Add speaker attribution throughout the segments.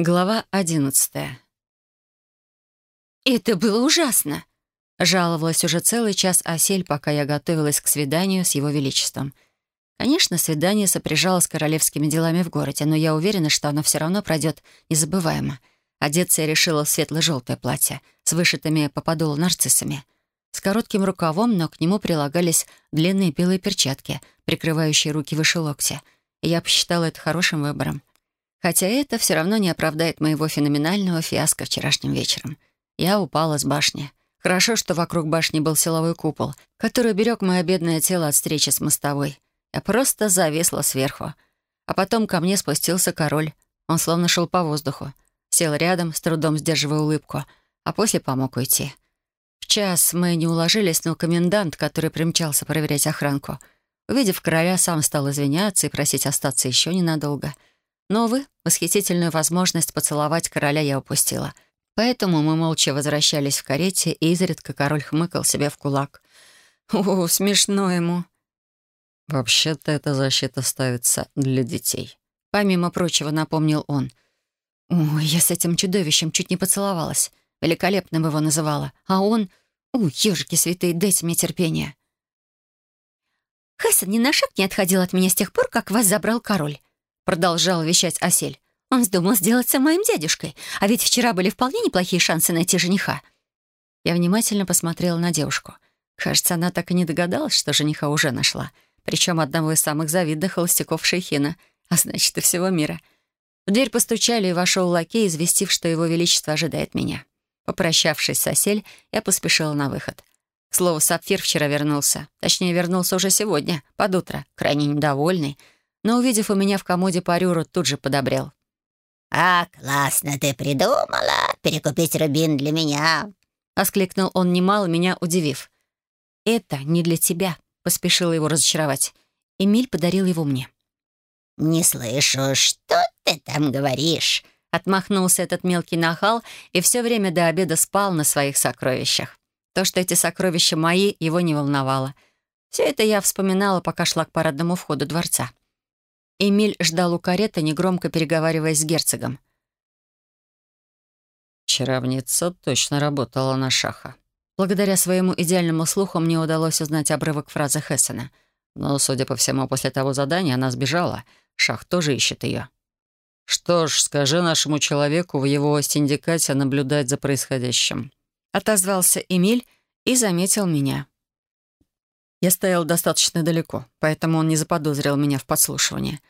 Speaker 1: Глава одиннадцатая.
Speaker 2: «Это было ужасно!»
Speaker 1: — жаловалась уже целый час Осель, пока я готовилась к свиданию с его величеством. Конечно, свидание сопряжалось с королевскими делами в городе, но я уверена, что оно все равно пройдет незабываемо. Одеться я решила в светло-желтое платье с вышитыми по подолу нарциссами, с коротким рукавом, но к нему прилагались длинные белые перчатки, прикрывающие руки выше локтя. Я посчитала это хорошим выбором. Хотя это все равно не оправдает моего феноменального фиаско вчерашним вечером. Я упала с башни. Хорошо, что вокруг башни был силовой купол, который берег мое бедное тело от встречи с мостовой. Я просто зависла сверху. А потом ко мне спустился король. Он словно шел по воздуху. Сел рядом, с трудом сдерживая улыбку, а после помог уйти. В час мы не уложились, но комендант, который примчался проверять охранку, увидев короля, сам стал извиняться и просить остаться еще ненадолго — но, увы, восхитительную возможность поцеловать короля я упустила. Поэтому мы молча возвращались в карете, и изредка король хмыкал себе в кулак. «О, смешно ему!»
Speaker 3: «Вообще-то эта защита ставится для детей», —
Speaker 1: помимо прочего напомнил он. «Ой, я с этим чудовищем чуть не поцеловалась. Великолепным его называла. А он... Ой, ежики святые, дайте мне терпение».
Speaker 2: Хессон ни на шаг не отходил от меня с тех пор, как вас забрал король продолжал вещать Осель. «Он вздумал сделаться моим дядюшкой, а ведь вчера были вполне неплохие шансы найти жениха».
Speaker 1: Я внимательно посмотрела на девушку. Кажется, она так и не догадалась, что жениха уже нашла. Причем одного из самых завидных холостяков Шейхина, а значит, и всего мира. В дверь постучали, и вошел лакей, известив, что его величество ожидает меня. Попрощавшись с Осель, я поспешила на выход. К слову, Сапфир вчера вернулся. Точнее, вернулся уже сегодня, под утро, крайне недовольный — но, увидев у меня в комоде парюру, тут же подобрел.
Speaker 4: «А, классно ты придумала перекупить рубин для меня!»
Speaker 1: — воскликнул он немало, меня удивив. «Это не для тебя», — поспешила его разочаровать. Эмиль подарил его мне.
Speaker 4: «Не слышу, что ты там говоришь?»
Speaker 1: — отмахнулся этот мелкий нахал и все время до обеда спал на своих сокровищах. То, что эти сокровища мои, его не волновало. Все это я вспоминала, пока шла к парадному входу дворца. Эмиль ждал у кареты, негромко переговариваясь с герцогом.
Speaker 3: Чаровница точно работала на Шаха.
Speaker 1: Благодаря своему идеальному слуху мне удалось узнать обрывок фразы Хессена.
Speaker 3: Но, судя по всему, после того задания она сбежала. Шах тоже ищет ее. «Что ж, скажи нашему человеку в его синдикате наблюдать за происходящим».
Speaker 1: Отозвался Эмиль и заметил меня. Я стоял достаточно далеко, поэтому он не заподозрил меня в подслушивании.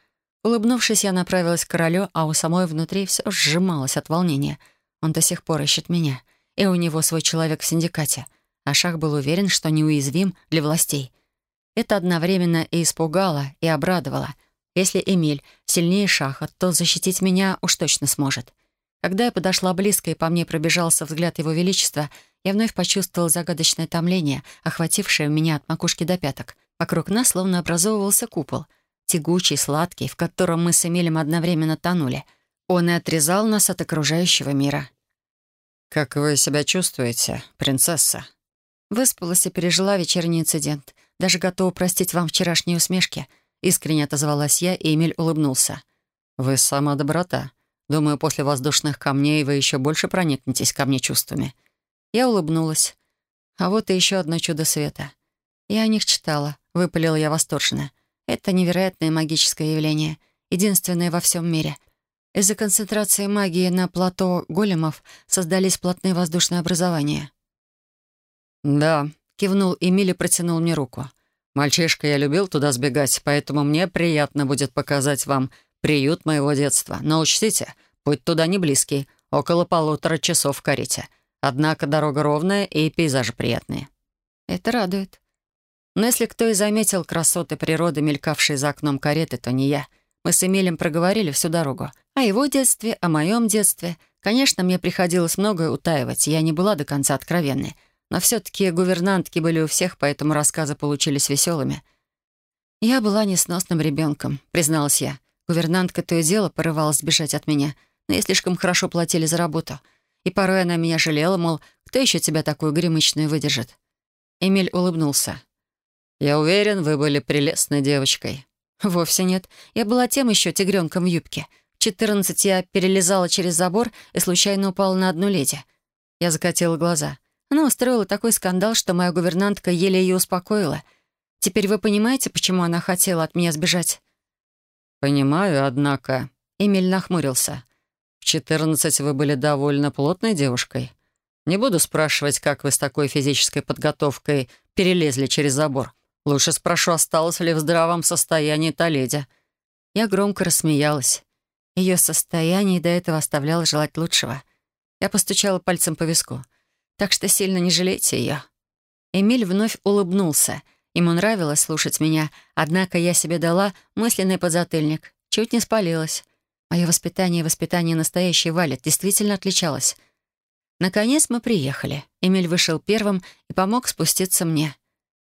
Speaker 1: Улыбнувшись, я направилась к королю, а у самой внутри все сжималось от волнения. Он до сих пор ищет меня, и у него свой человек в синдикате, а Шах был уверен, что неуязвим для властей. Это одновременно и испугало, и обрадовало. Если Эмиль сильнее Шаха, то защитить меня уж точно сможет. Когда я подошла близко и по мне пробежался взгляд Его Величества, я вновь почувствовала загадочное томление, охватившее меня от макушки до пяток. Вокруг нас словно образовывался купол, тягучий, сладкий, в котором мы с Эмилем одновременно тонули. Он и отрезал нас от окружающего мира.
Speaker 3: «Как вы себя чувствуете, принцесса?»
Speaker 1: Выспалась и пережила вечерний инцидент. Даже готова простить вам вчерашние усмешки. Искренне отозвалась я, и Эмиль улыбнулся.
Speaker 3: «Вы сама доброта. Думаю, после воздушных камней вы еще больше проникнетесь ко мне чувствами».
Speaker 1: Я улыбнулась. А вот и еще одно чудо света. Я о них читала, выпалила я восторженно. Это невероятное магическое явление, единственное во всем мире. Из-за концентрации магии на плато големов создались плотные воздушные образования.
Speaker 3: «Да», —
Speaker 1: кивнул Эмиль и протянул мне руку.
Speaker 3: «Мальчишка, я любил туда сбегать, поэтому мне приятно будет показать вам Приют моего детства. Но учтите, путь туда не близкий, около полутора часов в карете. Однако дорога ровная и пейзажи приятные».
Speaker 1: «Это радует». Но если кто и заметил красоты природы, мелькавшие за окном кареты, то не я. Мы с Эмилем проговорили всю дорогу. О его детстве, о моем детстве. Конечно, мне приходилось многое утаивать, я не была до конца откровенной. Но все-таки гувернантки были у всех, поэтому рассказы получились веселыми. «Я была несносным ребенком», — призналась я. Гувернантка то и дело порывалась сбежать от меня, но ей слишком хорошо платили за работу. И порой она меня жалела, мол, кто еще тебя такую гремычную выдержит? Эмиль улыбнулся.
Speaker 3: «Я уверен, вы были прелестной девочкой».
Speaker 1: «Вовсе нет. Я была тем еще тигренком в юбке. В 14 я перелезала через забор и случайно упала на одну леди. Я закатила глаза. Она устроила такой скандал, что моя гувернантка еле ее успокоила. Теперь вы понимаете, почему она хотела от меня сбежать?»
Speaker 3: «Понимаю, однако...» Эмиль нахмурился. «В 14 вы были довольно плотной девушкой. Не буду спрашивать, как вы с такой физической подготовкой перелезли через забор. Лучше спрошу, осталась ли в здравом состоянии та леди».
Speaker 1: Я громко рассмеялась. Ее состояние до этого оставляло желать лучшего. Я постучала пальцем по виску. «Так что сильно не жалейте ее». Эмиль вновь улыбнулся. Ему нравилось слушать меня, однако я себе дала мысленный подзатыльник. Чуть не спалилась. Мое воспитание и воспитание настоящей Вали действительно отличалось. Наконец мы приехали. Эмиль вышел первым и помог спуститься мне.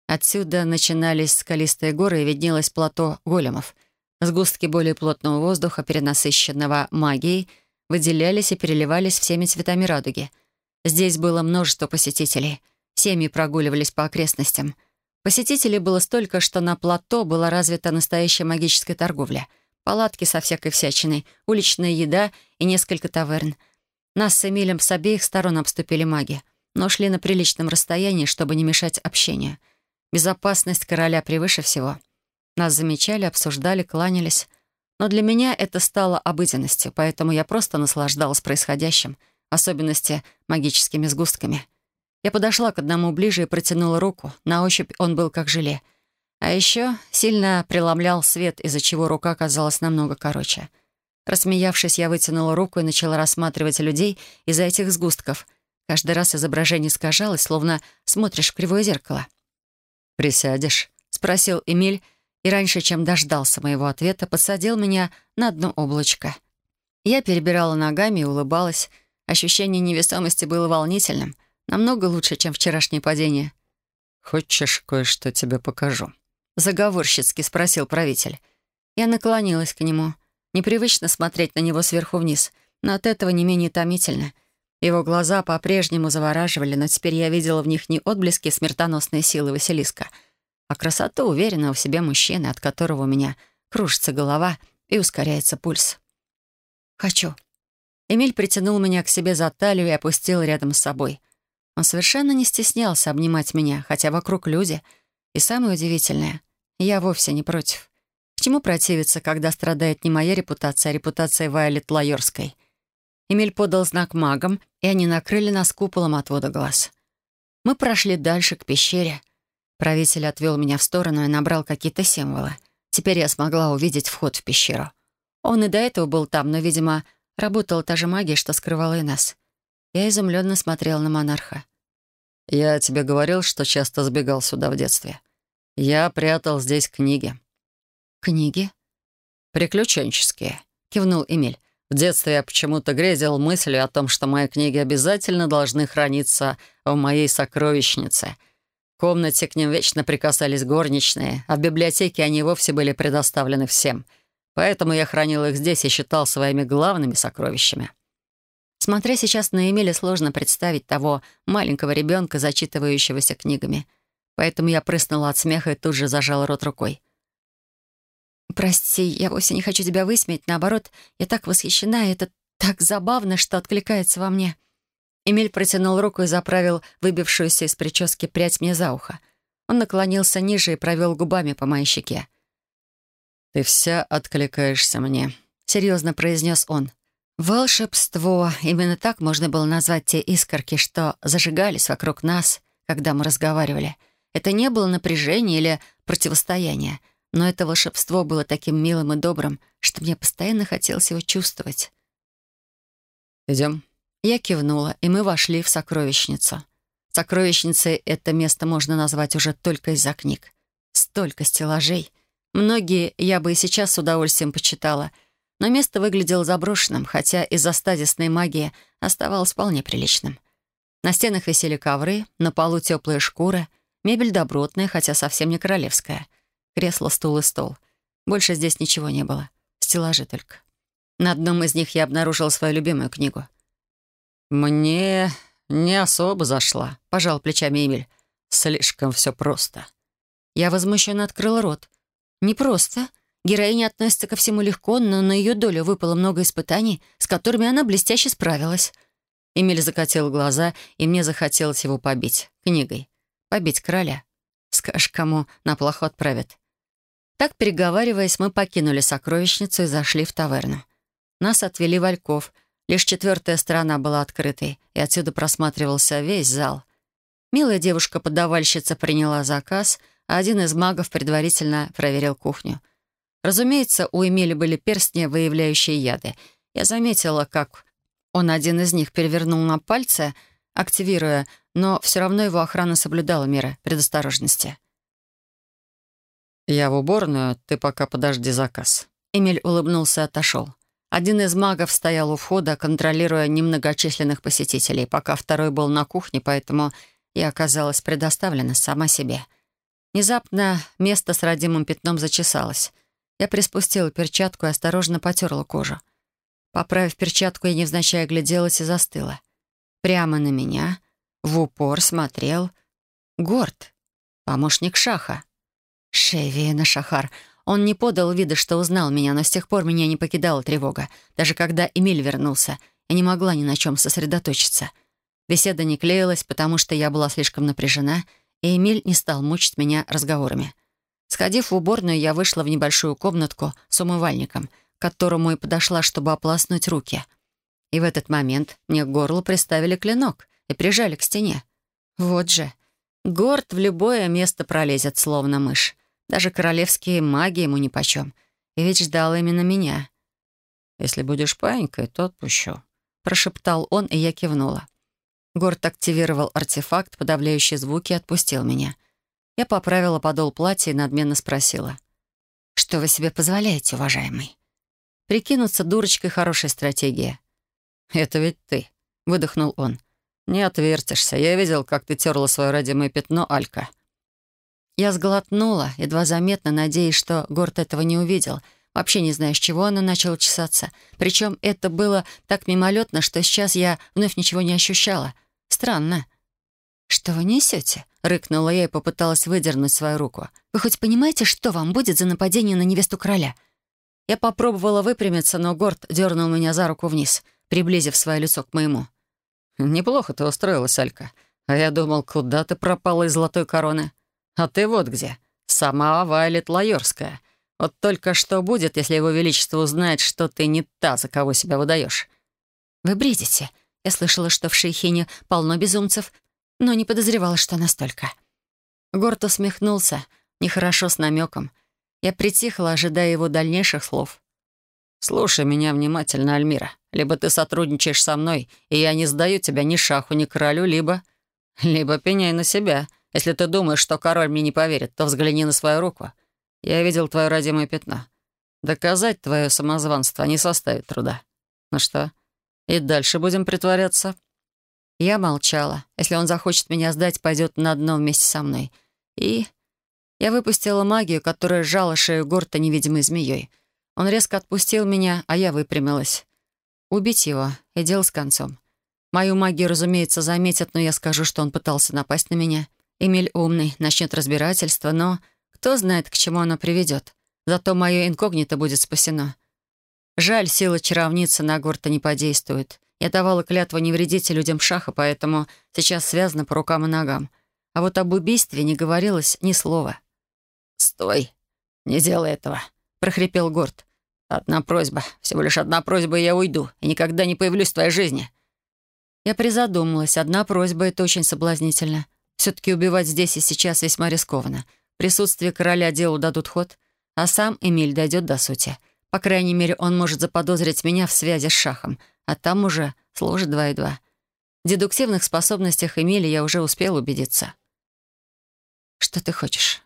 Speaker 1: Отсюда начинались скалистые горы и виднелось плато големов — Сгустки более плотного воздуха, перенасыщенного магией, выделялись и переливались всеми цветами радуги. Здесь было множество посетителей. Семьи прогуливались по окрестностям. Посетителей было столько, что на плато была развита настоящая магическая торговля. Палатки со всякой всячиной, уличная еда и несколько таверн. Нас с Эмилем с обеих сторон обступили маги, но шли на приличном расстоянии, чтобы не мешать общению. Безопасность короля превыше всего — нас замечали, обсуждали, кланялись. Но для меня это стало обыденностью, поэтому я просто наслаждалась происходящим, в особенности магическими сгустками. Я подошла к одному ближе и протянула руку. На ощупь он был как желе. А еще сильно преломлял свет, из-за чего рука оказалась намного короче. Рассмеявшись, я вытянула руку и начала рассматривать людей из-за этих сгустков. Каждый раз изображение искажалось, словно смотришь в кривое зеркало.
Speaker 3: «Присядешь?» — спросил Эмиль, и раньше, чем дождался моего ответа, посадил меня на дно облачко.
Speaker 1: Я перебирала ногами и улыбалась. Ощущение невесомости было волнительным, намного лучше, чем вчерашнее падение.
Speaker 3: «Хочешь, кое-что тебе покажу?»
Speaker 1: Заговорщицки спросил правитель. Я наклонилась к нему. Непривычно смотреть на него сверху вниз, но от этого не менее томительно. Его глаза по-прежнему завораживали, но теперь я видела в них не отблески смертоносной силы Василиска — а красоту уверенного в себе мужчины, от которого у меня кружится голова и ускоряется пульс. «Хочу». Эмиль притянул меня к себе за талию и опустил рядом с собой. Он совершенно не стеснялся обнимать меня, хотя вокруг люди. И самое удивительное, я вовсе не против. К чему противиться, когда страдает не моя репутация, а репутация Вайолет Лайорской? Эмиль подал знак магам, и они накрыли нас куполом отвода глаз. Мы прошли дальше, к пещере, Правитель отвел меня в сторону и набрал какие-то символы. Теперь я смогла увидеть вход в пещеру. Он и до этого был там, но, видимо, работала та же магия, что скрывала и нас. Я изумленно смотрела на монарха.
Speaker 3: «Я тебе говорил, что часто сбегал сюда в детстве. Я прятал здесь книги».
Speaker 1: «Книги?»
Speaker 3: «Приключенческие», — кивнул Эмиль. «В детстве я почему-то грезил мыслью о том, что мои книги обязательно должны храниться в моей сокровищнице — в комнате к ним вечно прикасались горничные, а в библиотеке они вовсе были предоставлены всем. Поэтому я хранил их здесь и считал своими главными сокровищами.
Speaker 1: Смотря сейчас на Эмиля, сложно представить того маленького ребенка, зачитывающегося книгами. Поэтому я прыснула от смеха и тут же зажала рот рукой. «Прости, я вовсе не хочу тебя высмеять. Наоборот, я так восхищена, и это так забавно, что откликается во мне». Эмиль протянул руку и заправил выбившуюся из прически прядь мне за ухо. Он наклонился ниже и провел губами по моей щеке.
Speaker 3: «Ты вся откликаешься мне», — серьезно произнес он.
Speaker 1: «Волшебство. Именно так можно было назвать те искорки, что зажигались вокруг нас, когда мы разговаривали. Это не было напряжение или противостояние, но это волшебство было таким милым и добрым, что мне постоянно хотелось его чувствовать».
Speaker 3: «Идем»,
Speaker 1: я кивнула, и мы вошли в сокровищницу. Сокровищницей это место можно назвать уже только из-за книг. Столько стеллажей. Многие я бы и сейчас с удовольствием почитала, но место выглядело заброшенным, хотя из-за стадисной магии оставалось вполне приличным. На стенах висели ковры, на полу теплые шкуры, мебель добротная, хотя совсем не королевская. Кресло, стул и стол. Больше здесь ничего не было. Стеллажи только. На одном из них я обнаружила свою любимую книгу —
Speaker 3: «Мне не особо зашла», — пожал плечами Эмиль. «Слишком все просто».
Speaker 1: Я возмущенно открыла рот. «Не просто. Героиня относится ко всему легко, но на ее долю выпало много испытаний, с которыми она блестяще справилась. Эмиль закатил глаза, и мне захотелось его побить. Книгой. Побить короля. Скажешь, кому на плохо отправят. Так, переговариваясь, мы покинули сокровищницу и зашли в таверну. Нас отвели вальков. Лишь четвертая сторона была открытой, и отсюда просматривался весь зал. Милая девушка-подавальщица приняла заказ, а один из магов предварительно проверил кухню. Разумеется, у Эмили были перстни, выявляющие яды. Я заметила, как он один из них перевернул на пальце, активируя, но все равно его охрана соблюдала меры предосторожности.
Speaker 3: «Я в уборную, ты пока подожди заказ».
Speaker 1: Эмиль улыбнулся и отошел. Один из магов стоял у входа, контролируя немногочисленных посетителей, пока второй был на кухне, поэтому я оказалась предоставлена сама себе. Внезапно место с родимым пятном зачесалось. Я приспустила перчатку и осторожно потерла кожу. Поправив перчатку, я невзначай огляделась и застыла. Прямо на меня, в упор смотрел Горд, помощник Шаха. Шевиена Шахар. Он не подал вида, что узнал меня, но с тех пор меня не покидала тревога. Даже когда Эмиль вернулся, я не могла ни на чем сосредоточиться. Беседа не клеилась, потому что я была слишком напряжена, и Эмиль не стал мучить меня разговорами. Сходив в уборную, я вышла в небольшую комнатку с умывальником — к которому и подошла, чтобы ополоснуть руки. И в этот момент мне к горлу приставили клинок и прижали к стене. Вот же. Горд в любое место пролезет, словно мышь. Даже королевские маги ему нипочем. И ведь ждал именно меня.
Speaker 3: «Если будешь паинькой, то отпущу», —
Speaker 1: прошептал он, и я кивнула. Горд активировал артефакт, подавляющий звуки, и отпустил меня. Я поправила подол платья и надменно спросила. «Что вы себе позволяете, уважаемый?» Прикинуться дурочкой — хорошая стратегия.
Speaker 3: «Это ведь ты», — выдохнул он. «Не отвертишься. Я видел, как ты терла свое родимое пятно, Алька».
Speaker 1: Я сглотнула, едва заметно, надеясь, что Горд этого не увидел. Вообще не знаю, с чего она начала чесаться. Причем это было так мимолетно, что сейчас я вновь ничего не ощущала. Странно. «Что вы несете?» — рыкнула я и попыталась выдернуть свою руку. «Вы хоть понимаете, что вам будет за нападение на невесту короля?» Я попробовала выпрямиться, но Горд дернул меня за руку вниз, приблизив свое лицо к моему.
Speaker 3: «Неплохо ты устроилась, Алька. А я думал, куда ты пропала из золотой короны? А ты вот где. Сама Вайлет Лайорская. Вот только что будет, если его величество узнает, что ты не та, за кого себя выдаешь.
Speaker 1: «Вы бредите. Я слышала, что в Шейхине полно безумцев, но не подозревала, что настолько». Горд усмехнулся, нехорошо с намеком — я притихла, ожидая его дальнейших слов.
Speaker 3: «Слушай меня внимательно, Альмира. Либо ты сотрудничаешь со мной, и я не сдаю тебя ни шаху, ни королю, либо... Либо пеняй на себя. Если ты думаешь, что король мне не поверит, то взгляни на свою руку. Я видел твое родимое пятно. Доказать твое самозванство не составит труда. Ну что, и дальше будем притворяться?»
Speaker 1: Я молчала. Если он захочет меня сдать, пойдет на дно вместе со мной. И я выпустила магию, которая сжала шею Горта невидимой змеей. Он резко отпустил меня, а я выпрямилась. Убить его, и дело с концом. Мою магию, разумеется, заметят, но я скажу, что он пытался напасть на меня. Эмиль умный, начнет разбирательство, но кто знает, к чему оно приведет. Зато мое инкогнито будет спасено. Жаль, сила чаровницы на Горта не подействует. Я давала клятву не вредить людям шаха, поэтому сейчас связана по рукам и ногам. А вот об убийстве не говорилось ни слова.
Speaker 3: «Стой! Не делай этого!» — прохрипел Горд. «Одна просьба, всего лишь одна просьба, и я уйду, и никогда не появлюсь в твоей жизни».
Speaker 1: Я призадумалась. Одна просьба — это очень соблазнительно. Все-таки убивать здесь и сейчас весьма рискованно. В присутствии короля делу дадут ход, а сам Эмиль дойдет до сути. По крайней мере, он может заподозрить меня в связи с шахом, а там уже сложит два и два. В дедуктивных способностях Эмиля я уже успел убедиться. «Что ты хочешь?»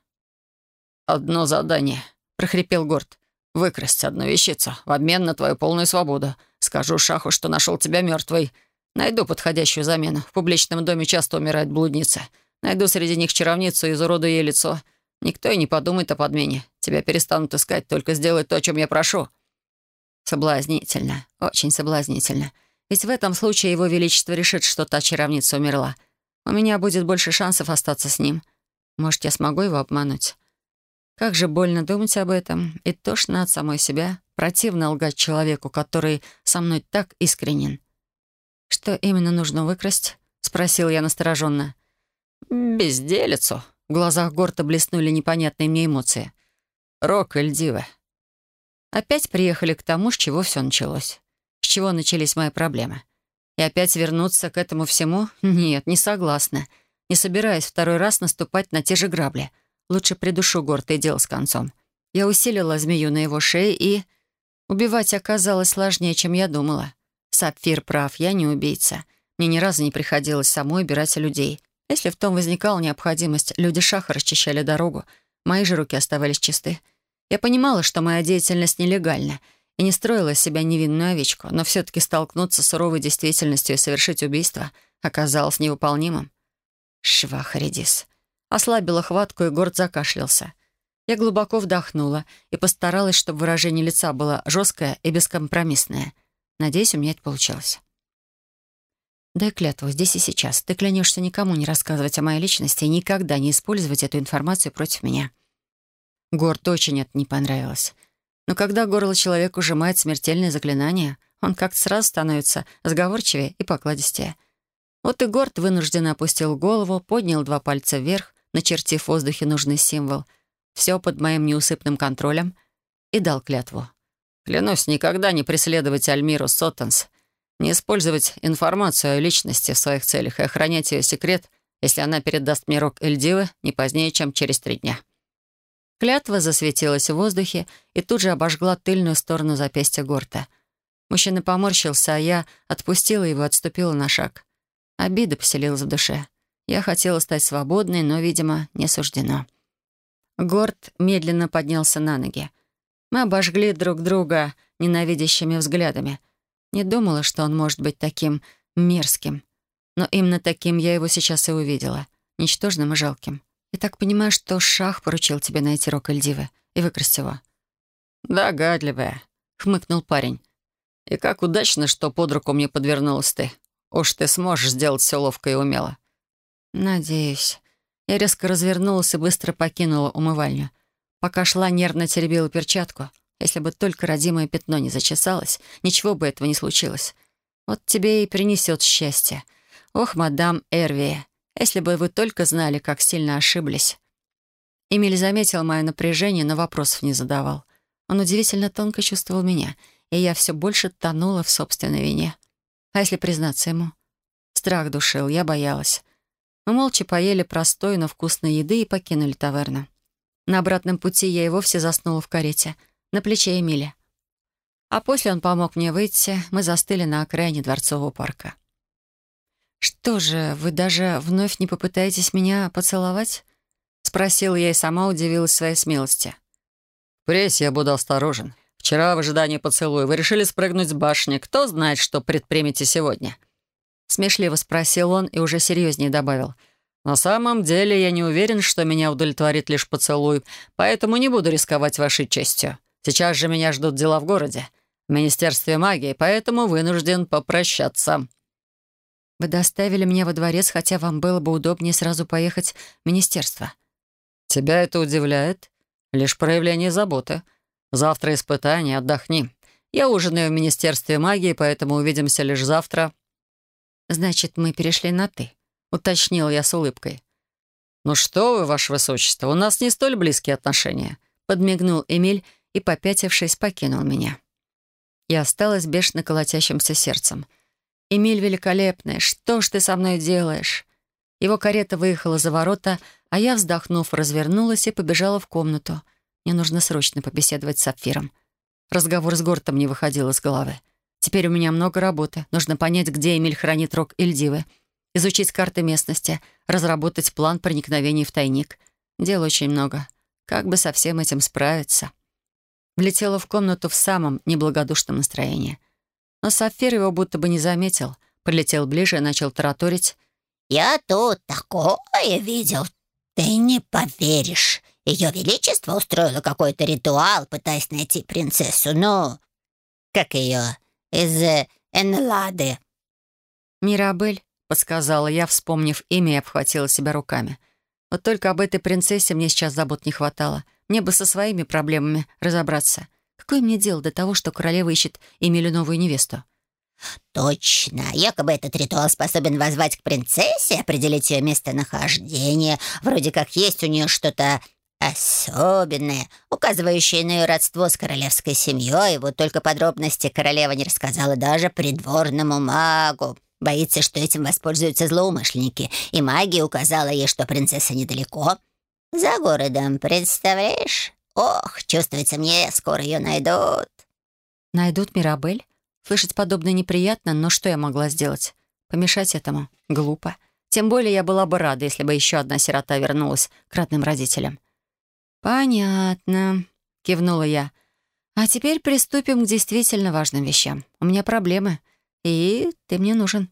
Speaker 3: «Одно задание», — прохрипел Горд. «Выкрасть одну вещицу в обмен на твою полную свободу. Скажу Шаху, что нашел тебя мертвой. Найду подходящую замену. В публичном доме часто умирает блудница. Найду среди них чаровницу и изуродую ей лицо. Никто и не подумает о подмене. Тебя перестанут искать, только сделай то, о чем я прошу».
Speaker 1: Соблазнительно, очень соблазнительно. Ведь в этом случае его величество решит, что та чаровница умерла. У меня будет больше шансов остаться с ним. Может, я смогу его обмануть. Как же больно думать об этом, и тошно от самой себя, противно лгать человеку, который со мной так искренен. «Что именно нужно выкрасть?» — спросил я настороженно.
Speaker 3: «Безделицу». В глазах Горта блеснули непонятные мне эмоции. «Рок или дива?»
Speaker 1: Опять приехали к тому, с чего все началось. С чего начались мои проблемы. И опять вернуться к этому всему? Нет, не согласна. Не собираюсь второй раз наступать на те же грабли. Лучше придушу Горта и дело с концом. Я усилила змею на его шее и... Убивать оказалось сложнее, чем я думала. Сапфир прав, я не убийца. Мне ни разу не приходилось самой убирать людей. Если в том возникала необходимость, люди шаха расчищали дорогу, мои же руки оставались чисты. Я понимала, что моя деятельность нелегальна, и не строила из себя невинную овечку, но все-таки столкнуться с суровой действительностью и совершить убийство оказалось невыполнимым. Швах Редис. Ослабила хватку, и горд закашлялся. Я глубоко вдохнула и постаралась, чтобы выражение лица было жесткое и бескомпромиссное. Надеюсь, у меня это получилось. Дай клятву здесь и сейчас. Ты клянешься никому не рассказывать о моей личности и никогда не использовать эту информацию против меня. Горд очень это не понравилось. Но когда горло человека ужимает смертельное заклинание, он как-то сразу становится сговорчивее и покладистее. Вот и Горд вынужденно опустил голову, поднял два пальца вверх, начертив в воздухе нужный символ. Все под моим неусыпным контролем и дал клятву. «Клянусь никогда не преследовать Альмиру Соттенс не использовать информацию о личности в своих целях и охранять ее секрет, если она передаст мне рог Эльдивы не позднее, чем через три дня. Клятва засветилась в воздухе и тут же обожгла тыльную сторону запястья Горта. Мужчина поморщился, а я отпустила его и отступила на шаг. Обида поселилась в душе. Я хотела стать свободной, но, видимо, не суждено. Горд медленно поднялся на ноги. Мы обожгли друг друга ненавидящими взглядами — не думала, что он может быть таким мерзким. Но именно таким я его сейчас и увидела. Ничтожным и жалким. И так понимаю, что Шах поручил тебе найти рок Эльдивы и выкрасть его. «Догадливая», — хмыкнул парень. «И как удачно, что под руку мне подвернулась ты. Уж ты сможешь сделать все ловко и умело». «Надеюсь». Я резко развернулась и быстро покинула умывальню. Пока шла, нервно теребила перчатку — если бы только родимое пятно не зачесалось, ничего бы этого не случилось. Вот тебе и принесет счастье. Ох, мадам Эрви, если бы вы только знали, как сильно ошиблись. Эмиль заметил мое напряжение, но вопросов не задавал. Он удивительно тонко чувствовал меня, и я все больше тонула в собственной вине. А если признаться ему? Страх душил, я боялась. Мы молча поели простой, но вкусной еды и покинули таверну. На обратном пути я и вовсе заснула в карете — на плече Эмили. А после он помог мне выйти, мы застыли на окраине Дворцового парка. «Что же, вы даже вновь не попытаетесь меня поцеловать?» — спросила я и сама удивилась своей смелости. «Впредь я буду осторожен. Вчера в ожидании поцелуя вы решили спрыгнуть с башни. Кто знает, что предпримете сегодня?» Смешливо спросил он и уже серьезнее добавил. «На самом деле я не уверен, что меня удовлетворит лишь поцелуй, поэтому не буду рисковать вашей честью. Сейчас же меня ждут дела в городе, в Министерстве магии, поэтому вынужден попрощаться». «Вы доставили меня во дворец, хотя вам было бы удобнее сразу поехать в министерство».
Speaker 3: «Тебя это удивляет? Лишь проявление заботы. Завтра испытание, отдохни. Я ужинаю в Министерстве магии, поэтому увидимся лишь завтра».
Speaker 1: «Значит, мы перешли на «ты», — уточнил я с улыбкой.
Speaker 3: «Ну что вы, ваше высочество, у нас не столь близкие отношения», — подмигнул Эмиль и, попятившись, покинул меня. Я осталась бешено колотящимся сердцем. «Эмиль великолепный, что ж ты со мной делаешь?» Его карета выехала за ворота, а я, вздохнув, развернулась и побежала в комнату. Мне нужно срочно побеседовать с Сапфиром. Разговор с Гортом не выходил из головы. Теперь у меня много работы. Нужно понять, где Эмиль хранит рог Эльдивы, изучить карты местности, разработать план проникновения в тайник. Дел очень много. Как бы со всем этим справиться?» Влетела в комнату в самом неблагодушном настроении. Но Сафир его будто бы не заметил. Подлетел ближе и начал тараторить.
Speaker 4: «Я тут такое видел. Ты не поверишь. Ее Величество устроило какой-то ритуал, пытаясь найти принцессу. Ну, как ее? Из э, Энлады».
Speaker 1: «Мирабель», — подсказала я, вспомнив имя и обхватила себя руками. Вот только об этой принцессе мне сейчас забот не хватало. Мне бы со своими проблемами разобраться. Какое мне дело до того, что королева ищет Эмилю новую невесту?
Speaker 4: «Точно. Якобы этот ритуал способен возвать к принцессе, определить ее местонахождение. Вроде как есть у нее что-то особенное, указывающее на ее родство с королевской семьей. Вот только подробности королева не рассказала даже придворному магу. Боится, что этим воспользуются злоумышленники. И магия указала ей, что принцесса недалеко. За городом, представляешь? Ох, чувствуется мне, скоро ее найдут.
Speaker 1: Найдут Мирабель? Слышать подобное неприятно, но что я могла сделать? Помешать этому? Глупо. Тем более я была бы рада, если бы еще одна сирота вернулась к родным родителям. «Понятно», — кивнула я. «А теперь приступим к действительно важным вещам. У меня проблемы, и ты мне нужен».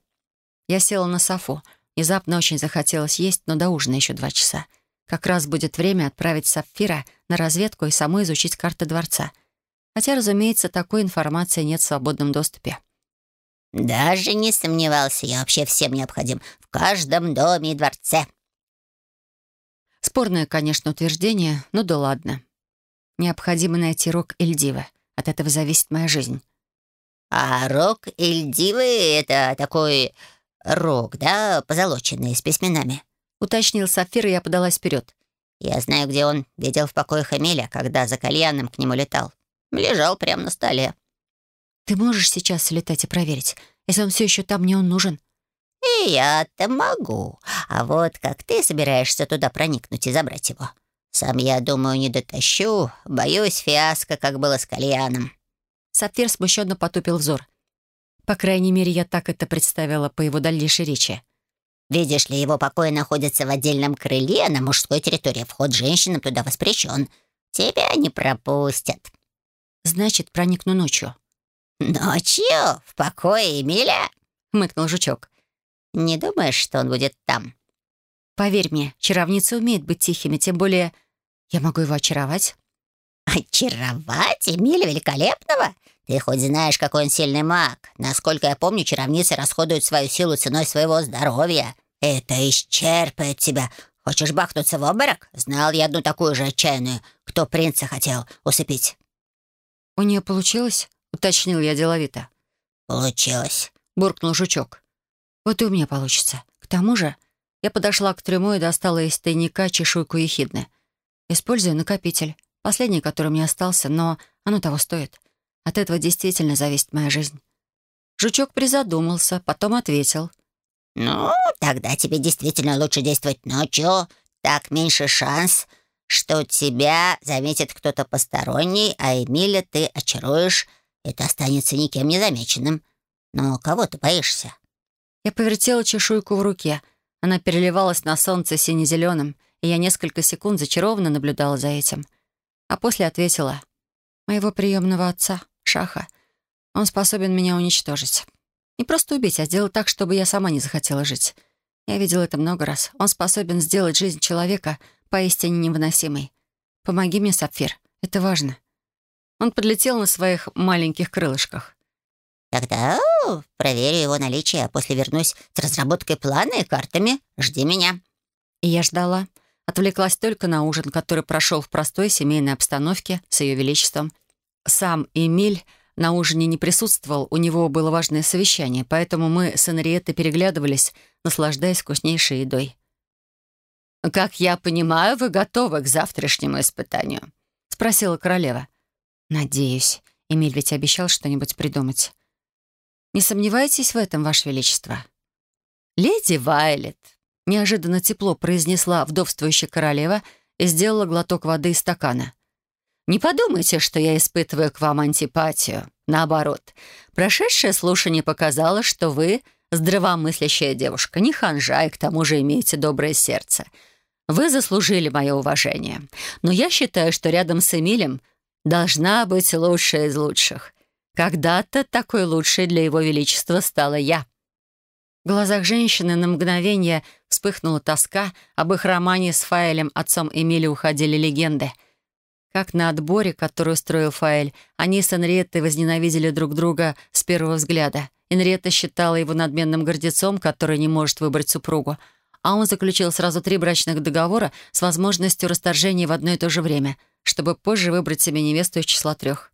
Speaker 1: Я села на софу. Внезапно очень захотелось есть, но до ужина еще два часа. Как раз будет время отправить Сапфира на разведку и самой изучить карты дворца — Хотя, разумеется, такой информации нет в свободном доступе.
Speaker 4: «Даже не сомневался, я вообще всем необходим. В каждом доме и дворце».
Speaker 1: Спорное, конечно, утверждение, но да ладно. Необходимо найти рог Эльдивы. От этого зависит моя жизнь.
Speaker 4: «А рог Эльдивы — это такой рог, да, позолоченный, с письменами?»
Speaker 1: — уточнил Сафир, и я подалась вперед.
Speaker 4: «Я знаю, где он. Видел в покоях Эмиля, когда за кальяном к нему летал. Лежал прямо на столе.
Speaker 1: «Ты можешь сейчас слетать и проверить? Если он все еще там, мне он нужен».
Speaker 4: «И я-то могу. А вот как ты собираешься туда проникнуть и забрать его? Сам я, думаю, не дотащу. Боюсь фиаско, как было с кальяном».
Speaker 1: Сапфир смущенно потупил взор. По крайней мере, я так это представила по его дальнейшей речи.
Speaker 4: «Видишь ли, его покои находятся в отдельном крыле на мужской территории. Вход женщинам туда воспрещен. Тебя не пропустят».
Speaker 1: Значит, проникну ночью».
Speaker 4: «Ночью? В покое Эмиля?»
Speaker 1: — хмыкнул жучок.
Speaker 4: «Не думаешь, что он будет там?»
Speaker 1: «Поверь мне, чаровницы умеют быть тихими, тем более я могу его очаровать».
Speaker 4: «Очаровать Эмиля Великолепного? Ты хоть знаешь, какой он сильный маг. Насколько я помню, чаровницы расходуют свою силу ценой своего здоровья. Это исчерпает тебя. Хочешь бахнуться в обморок? Знал я одну такую же отчаянную, кто принца хотел усыпить».
Speaker 1: «У нее получилось?» — уточнил я деловито.
Speaker 4: «Получилось», —
Speaker 1: буркнул жучок. «Вот и у меня получится. К тому же я подошла к трюму и достала из тайника чешуйку ехидны. Использую накопитель. Последний, который мне остался, но оно того стоит. От этого действительно зависит моя жизнь». Жучок призадумался, потом ответил.
Speaker 4: «Ну, тогда тебе действительно лучше действовать ночью. Так меньше шанс, что тебя заметит кто-то посторонний, а Эмиля ты очаруешь. Это останется никем не замеченным. Но кого ты боишься?»
Speaker 1: Я повертела чешуйку в руке. Она переливалась на солнце сине-зеленым, и я несколько секунд зачарованно наблюдала за этим. А после ответила. «Моего приемного отца, Шаха. Он способен меня уничтожить. Не просто убить, а сделать так, чтобы я сама не захотела жить. Я видела это много раз. Он способен сделать жизнь человека — поистине невыносимой. Помоги мне, Сапфир, это важно». Он подлетел на своих маленьких крылышках.
Speaker 4: «Тогда проверю его наличие, а после вернусь с разработкой плана и картами. Жди меня».
Speaker 1: И я ждала. Отвлеклась только на ужин, который прошел в простой семейной обстановке с Ее Величеством. Сам Эмиль на ужине не присутствовал, у него было важное совещание, поэтому мы с Энриеттой переглядывались, наслаждаясь вкуснейшей едой.
Speaker 3: «Как я понимаю, вы готовы к завтрашнему испытанию?»
Speaker 1: — спросила королева. «Надеюсь. Эмиль ведь обещал что-нибудь придумать. Не сомневайтесь в этом, Ваше Величество?»
Speaker 3: «Леди Вайлет», — неожиданно тепло произнесла вдовствующая королева и сделала глоток воды из стакана. «Не подумайте, что я испытываю к вам антипатию. Наоборот, прошедшее слушание показало, что вы здравомыслящая девушка, не ханжа и к тому же имеете доброе сердце». Вы заслужили мое уважение. Но я считаю, что рядом с Эмилем должна быть лучшая из лучших. Когда-то такой лучшей для его величества стала я».
Speaker 1: В глазах женщины на мгновение вспыхнула тоска. Об их романе с Фаэлем, отцом Эмиля, уходили легенды. Как на отборе, который устроил Фаэль, они с Энриеттой возненавидели друг друга с первого взгляда. Энриетта считала его надменным гордецом, который не может выбрать супругу — а он заключил сразу три брачных договора с возможностью расторжения в одно и то же время. чтобы позже выбрать себе невесту из числа трех.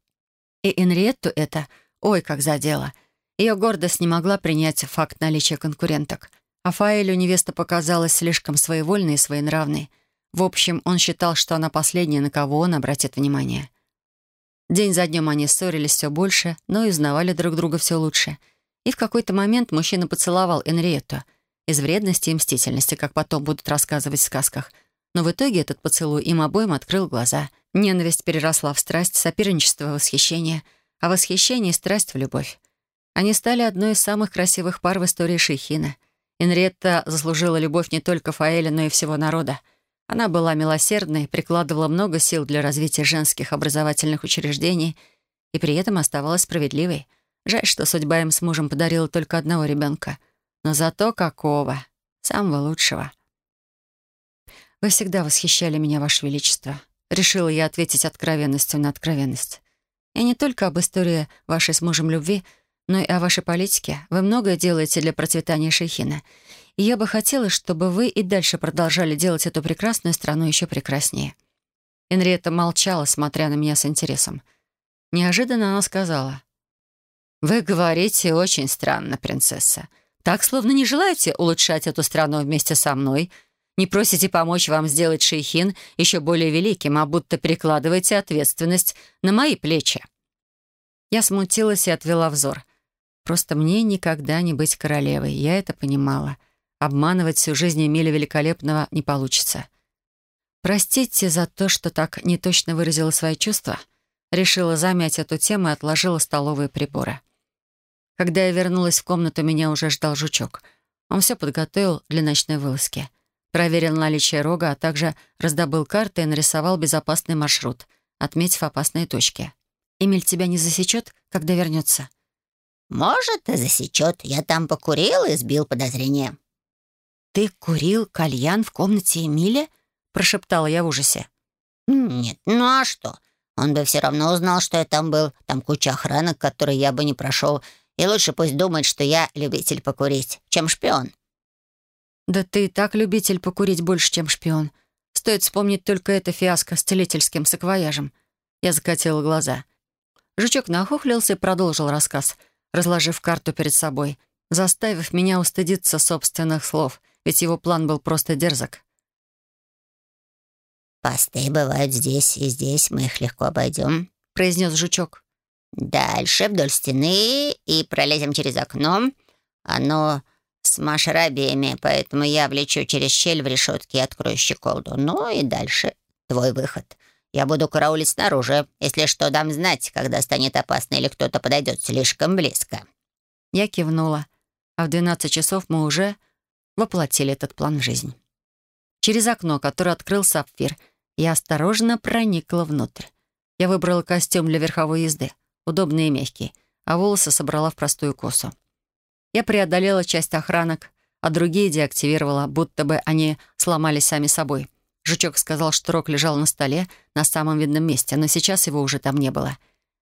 Speaker 1: И Энриетту это, ой, как задело. Ее гордость не могла принять факт наличия конкуренток. А Фаэлю невеста показалась слишком своевольной и своенравной. В общем, он считал, что она последняя, на кого он обратит внимание. День за днем они ссорились все больше, но и узнавали друг друга все лучше. И в какой-то момент мужчина поцеловал Энриетту из вредности и мстительности, как потом будут рассказывать в сказках. Но в итоге этот поцелуй им обоим открыл глаза. Ненависть переросла в страсть, соперничество — в восхищение, а восхищение — страсть в любовь. Они стали одной из самых красивых пар в истории Шейхина. Энриетта заслужила любовь не только Фаэля, но и всего народа. Она была милосердной, прикладывала много сил для развития женских образовательных учреждений и при этом оставалась справедливой. Жаль, что судьба им с мужем подарила только одного ребенка. Но зато какого? Самого лучшего. «Вы всегда восхищали меня, Ваше Величество», — решила я ответить откровенностью на откровенность. «И не только об истории вашей с мужем любви, но и о вашей политике. Вы многое делаете для процветания Шейхина. И я бы хотела, чтобы вы и дальше продолжали делать эту прекрасную страну еще прекраснее». Энриетта молчала, смотря на меня с интересом. Неожиданно она сказала. «Вы говорите очень странно, принцесса. Так, словно не желаете улучшать эту страну вместе со мной, не просите помочь вам сделать шейхин еще более великим, а будто перекладываете ответственность на мои плечи». Я смутилась и отвела взор. Просто мне никогда не быть королевой, я это понимала. Обманывать всю жизнь Эмиля Великолепного не получится. Простите за то, что так неточно выразила свои чувства. Решила замять эту тему и отложила столовые приборы. Когда я вернулась в комнату, меня уже ждал жучок. Он все подготовил для ночной вылазки. Проверил наличие рога, а также раздобыл карты и нарисовал безопасный маршрут, отметив опасные точки. «Эмиль тебя не засечет, когда вернется?»
Speaker 4: «Может, и засечет. Я там покурил и сбил подозрение».
Speaker 1: «Ты курил кальян в комнате Эмиля?» — прошептала я в ужасе.
Speaker 4: «Нет, ну а что? Он бы все равно узнал, что я там был. Там куча охранок, которые я бы не прошел. И лучше пусть думает, что я любитель покурить, чем шпион».
Speaker 1: «Да ты и так любитель покурить больше, чем шпион. Стоит вспомнить только это фиаско с целительским саквояжем». Я закатила глаза. Жучок нахохлился и продолжил рассказ, разложив карту перед собой, заставив меня устыдиться собственных слов — ведь его план был просто дерзок.
Speaker 4: «Посты бывают здесь и здесь, мы их легко обойдем», — произнес жучок. «Дальше вдоль стены и пролезем через окно. Оно с машрабиями, поэтому я влечу через щель в решетке и открою щеколду. Ну и дальше твой выход. Я буду караулить снаружи. Если что, дам знать, когда станет опасно или кто-то подойдет слишком близко».
Speaker 1: Я кивнула, а в двенадцать часов мы уже воплотили этот план в жизнь. Через окно, которое открыл сапфир, я осторожно проникла внутрь. Я выбрала костюм для верховой езды, удобный и мягкий, а волосы собрала в простую косу. Я преодолела часть охранок, а другие деактивировала, будто бы они сломались сами собой. Жучок сказал, что рог лежал на столе на самом видном месте, но сейчас его уже там не было.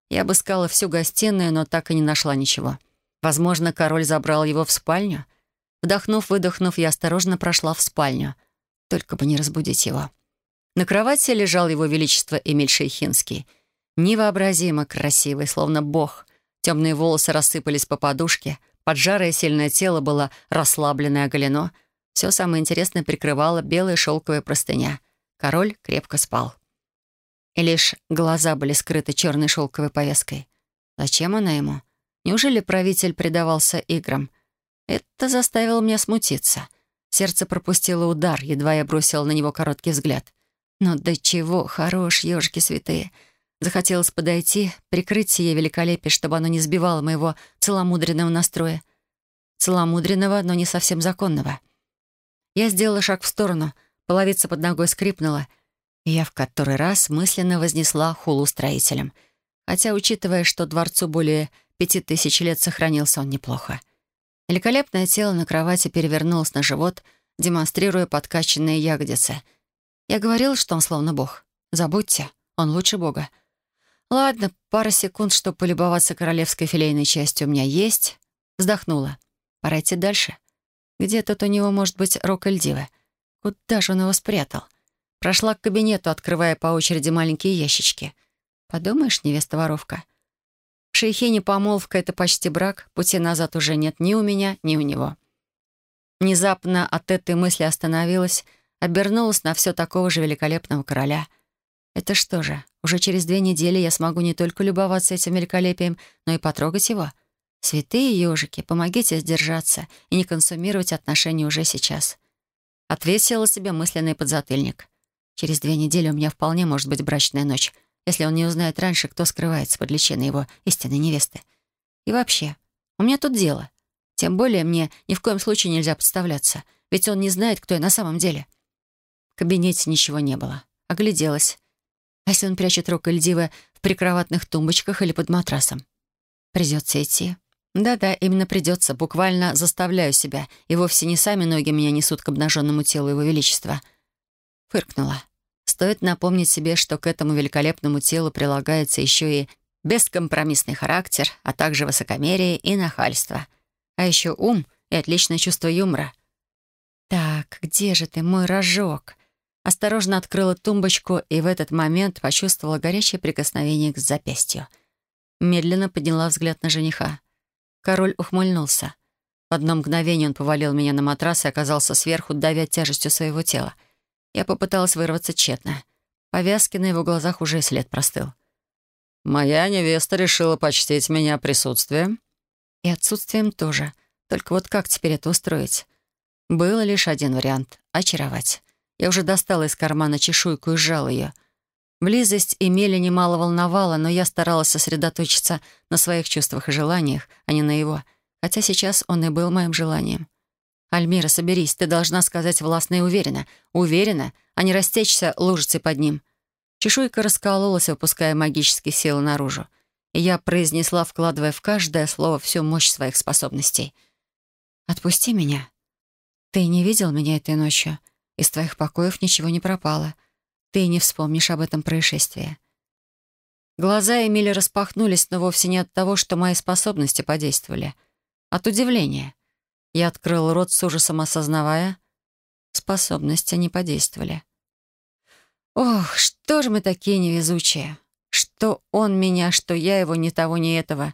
Speaker 1: Я обыскала всю гостиную, но так и не нашла ничего. Возможно, король забрал его в спальню — Вдохнув-выдохнув, я осторожно прошла в спальню. Только бы не разбудить его. На кровати лежал его величество Эмиль Шейхинский. Невообразимо красивый, словно бог. Темные волосы рассыпались по подушке. Поджарое сильное тело было расслаблено и оголено. Все самое интересное прикрывало белая шелковая простыня. Король крепко спал. И лишь глаза были скрыты черной шелковой повязкой. Зачем она ему? Неужели правитель предавался играм? Это заставило меня смутиться. Сердце пропустило удар, едва я бросила на него короткий взгляд. Но до чего хорош, ежики святые. Захотелось подойти, прикрыть сие великолепие, чтобы оно не сбивало моего целомудренного настроя. Целомудренного, но не совсем законного. Я сделала шаг в сторону, половица под ногой скрипнула, и я в который раз мысленно вознесла хулу строителям. Хотя, учитывая, что дворцу более пяти тысяч лет сохранился он неплохо. Великолепное тело на кровати перевернулось на живот, демонстрируя подкачанные ягодицы. Я говорил, что он словно бог. Забудьте, он лучше бога. Ладно, пара секунд, чтобы полюбоваться королевской филейной частью у меня есть. Вздохнула. Пора идти дальше. Где тут у него может быть рок Эльдивы? Куда же он его спрятал? Прошла к кабинету, открывая по очереди маленькие ящички. Подумаешь, невеста-воровка. В шейхине помолвка — это почти брак, пути назад уже нет ни у меня, ни у него. Внезапно от этой мысли остановилась, обернулась на все такого же великолепного короля. Это что же, уже через две недели я смогу не только любоваться этим великолепием, но и потрогать его? Святые ежики, помогите сдержаться и не консумировать отношения уже сейчас. Отвесила себе мысленный подзатыльник. Через две недели у меня вполне может быть брачная ночь, если он не узнает раньше, кто скрывается под личиной его истинной невесты. И вообще, у меня тут дело. Тем более мне ни в коем случае нельзя подставляться, ведь он не знает, кто я на самом деле. В кабинете ничего не было. Огляделась. А если он прячет рог Эльдивы в прикроватных тумбочках или под матрасом? Придется идти. Да-да, именно придется. Буквально заставляю себя. И вовсе не сами ноги меня несут к обнаженному телу его величества. Фыркнула. Стоит напомнить себе, что к этому великолепному телу прилагается еще и бескомпромиссный характер, а также высокомерие и нахальство. А еще ум и отличное чувство юмора. «Так, где же ты, мой рожок?» Осторожно открыла тумбочку и в этот момент почувствовала горячее прикосновение к запястью. Медленно подняла взгляд на жениха. Король ухмыльнулся. В одно мгновение он повалил меня на матрас и оказался сверху, давя тяжестью своего тела. Я попыталась вырваться тщетно. Повязки на его глазах уже след простыл. «Моя невеста решила почтить меня присутствием». И отсутствием тоже. Только вот как теперь это устроить? Был лишь один вариант — очаровать. Я уже достала из кармана чешуйку и сжала ее. Близость Эмили немало волновала, но я старалась сосредоточиться на своих чувствах и желаниях, а не на его, хотя сейчас он и был моим желанием. «Альмира, соберись, ты должна сказать властно и уверенно. Уверенно, а не растечься лужицей под ним». Чешуйка раскололась, выпуская магические силы наружу. И я произнесла, вкладывая в каждое слово всю мощь своих способностей. «Отпусти меня. Ты не видел меня этой ночью. Из твоих покоев ничего не пропало. Ты не вспомнишь об этом происшествии». Глаза Эмили распахнулись, но вовсе не от того, что мои способности подействовали. От удивления — я открыл рот с ужасом, осознавая, способности не подействовали. Ох, что же мы такие невезучие. Что он меня, что я его, ни того, ни этого.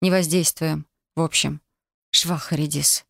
Speaker 1: Не воздействуем. В общем, швах Редис.